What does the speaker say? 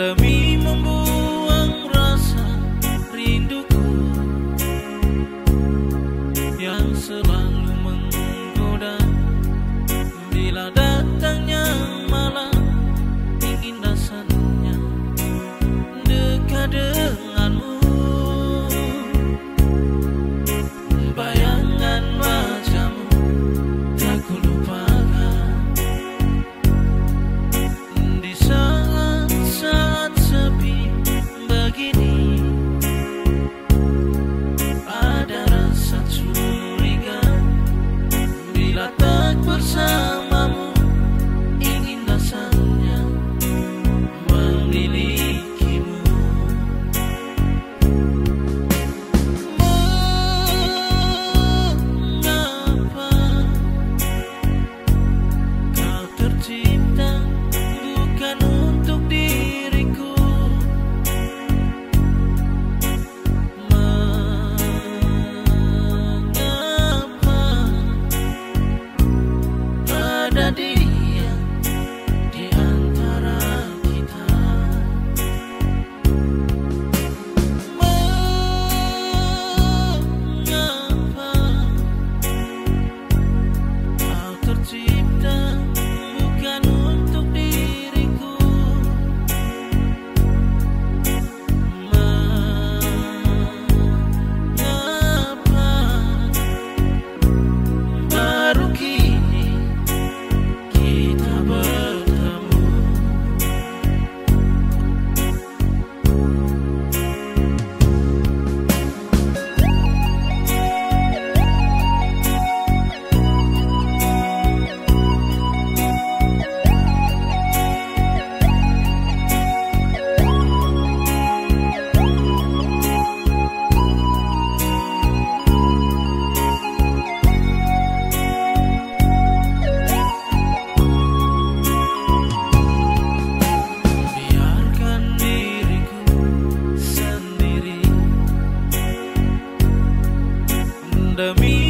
demi membuang rasa rinduku yang selalu demi membuang